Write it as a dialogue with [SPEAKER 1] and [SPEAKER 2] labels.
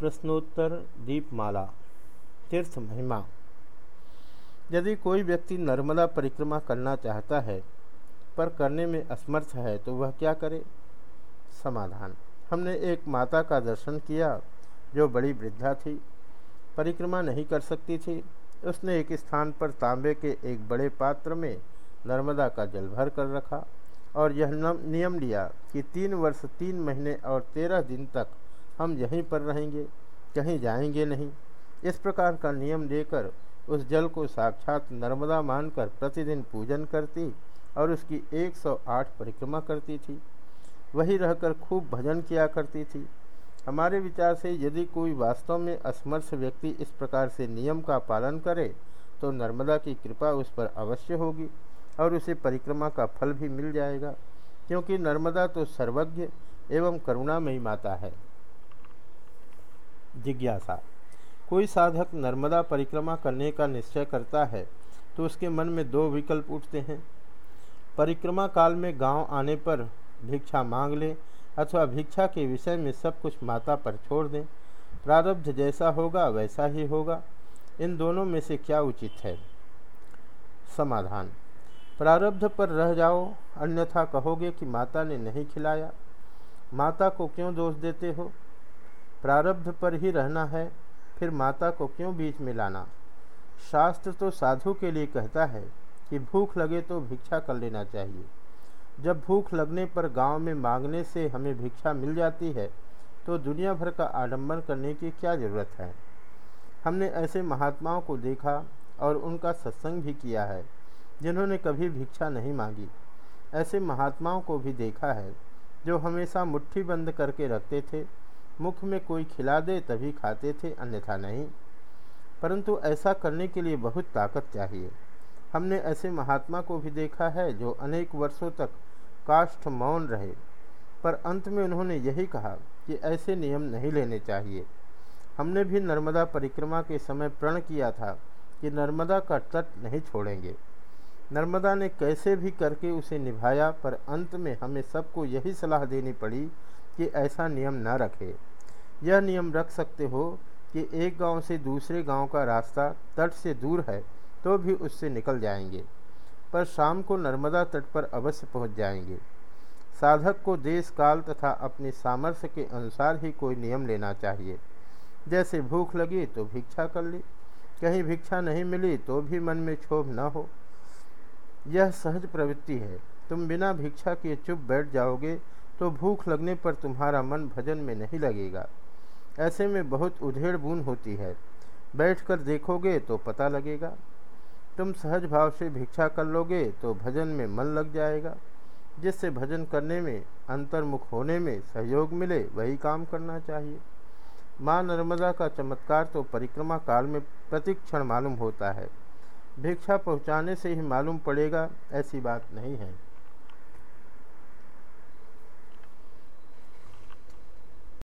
[SPEAKER 1] प्रश्नोत्तर दीपमाला, तीर्थ महिमा। यदि कोई व्यक्ति नर्मदा परिक्रमा करना चाहता है, पर करने में असमर्थ है तो वह क्या करे? समाधान। हमने एक माता का दर्शन किया, जो बड़ी वृद्धा थी। परिक्रमा नहीं कर सकती थी। उसने एक स्थान पर तांबे के एक बड़े पात्र में नर्मदा का जल भर कर रखा और यह नियम लिया कि तीन वर्ष, तीन महीने और तेरह दिन तक हम यहीं पर रहेंगे, कहीं जाएँगे नहीं। इस प्रकार का नियम लेकर उस जल को साक्षात नर्मदा मानकर प्रतिदिन पूजन करती और उसकी 108 परिक्रमा करती थी। वही रहकर खूब भजन किया करती थी। हमारे विचार से यदि कोई वास्तव में असमर्थ व्यक्ति इस प्रकार से नियम का पालन करे तो नर्मदा की कृपा उस पर अवश्य होगी और उसे परिक्रमा का फल भी मिल जाएगा, क्योंकि नर्मदा तो सर्वज्ञ एवं करुणामयी माता है। जिज्ञासा। कोई साधक नर्मदा परिक्रमा करने का निश्चय करता है तो उसके मन में दो विकल्प उठते हैं। परिक्रमा काल में गाँव आने पर भिक्षा मांग ले अथवा भिक्षा के विषय में सब कुछ माता पर छोड़ दें। प्रारब्ध जैसा होगा, वैसा ही होगा। इन दोनों में से क्या उचित है? समाधान। प्रारब्ध पर रह जाओ, अन्यथा कहोगे कि माता ने नहीं खिलाया। माता को क्यों दोष देते हो? प्रारब्ध पर ही रहना है, फिर माता को क्यों बीच में लाना? शास्त्र तो साधु के लिए कहता है कि भूख लगे तो भिक्षा कर लेना चाहिए। जब भूख लगने पर गाँव में मांगने से हमें भिक्षा मिल जाती है तो दुनिया भर का आडंबर करने की क्या ज़रूरत है? हमने ऐसे महात्माओं को देखा और उनका सत्संग भी किया है, जिन्होंने कभी भिक्षा नहीं मांगी। ऐसे महात्माओं को भी देखा है, जो हमेशा मुट्ठी बंद करके रखते थे मुख में कोई खिला दे तभी खाते थे, अन्यथा नहीं। परंतु ऐसा करने के लिए बहुत ताकत चाहिए। हमने ऐसे महात्मा को भी देखा है जो अनेक वर्षों तक काष्ठ मौन रहे। पर अंत में उन्होंने यही कहा कि ऐसे नियम नहीं लेने चाहिए। हमने भी नर्मदा परिक्रमा के समय प्रण किया था कि नर्मदा का तट नहीं छोड़ेंगे। नर्मदा ने कैसे भी करके उसे निभाया, पर अंत में हमें सबको यही सलाह देनी पड़ी कि ऐसा नियम न रखे। यह नियम रख सकते हो कि एक गाँव से दूसरे गाँव का रास्ता तट से दूर है तो भी उससे निकल जाएँगे, पर शाम को नर्मदा तट पर अवश्य पहुँच जाएँगे। साधक को देश काल तथा अपने सामर्थ्य के अनुसार ही कोई नियम लेना चाहिए। जैसे भूख लगी तो भिक्षा कर ली, कहीं भिक्षा नहीं मिली तो भी मन में क्षोभ न हो। यह सहज प्रवृत्ति है। तुम बिना भिक्षा के चुप बैठ जाओगे तो भूख लगने पर तुम्हारा मन भजन में नहीं लगेगा। ऐसे में बहुत उधेड़ बून होती है। बैठकर देखोगे तो पता लगेगा। तुम सहज भाव से भिक्षा कर लोगे तो भजन में मन लग जाएगा। जिससे भजन करने में, अंतर्मुख होने में सहयोग मिले, वही काम करना चाहिए। माँ नर्मदा का चमत्कार तो परिक्रमा काल में प्रतिक्षण मालूम होता है। भिक्षा पहुँचाने से ही मालूम पड़ेगा, ऐसी बात नहीं है।